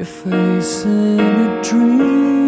Your face in a dream.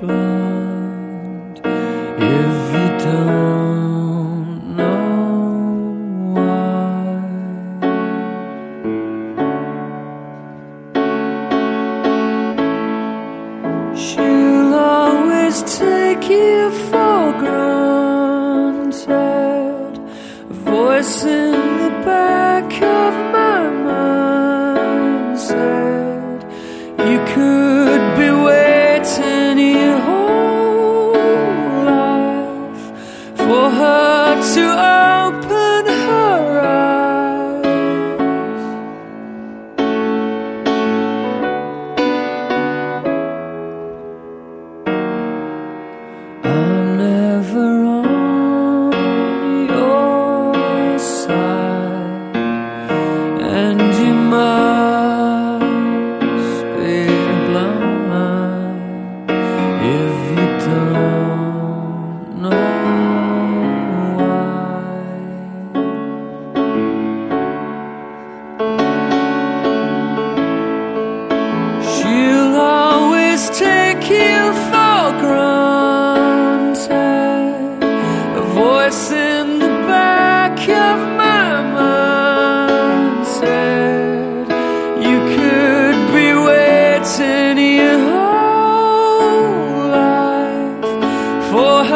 blind if you don't know why. She'll always take you for granted. A voice in the back of my to us.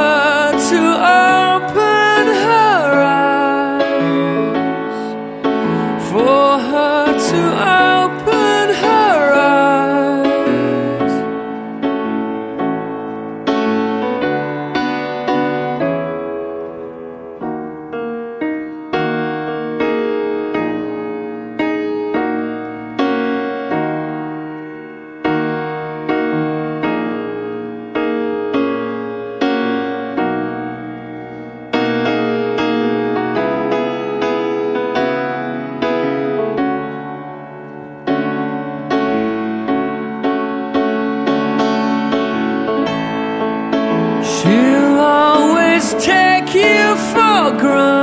her to us. She'll always take you for granted.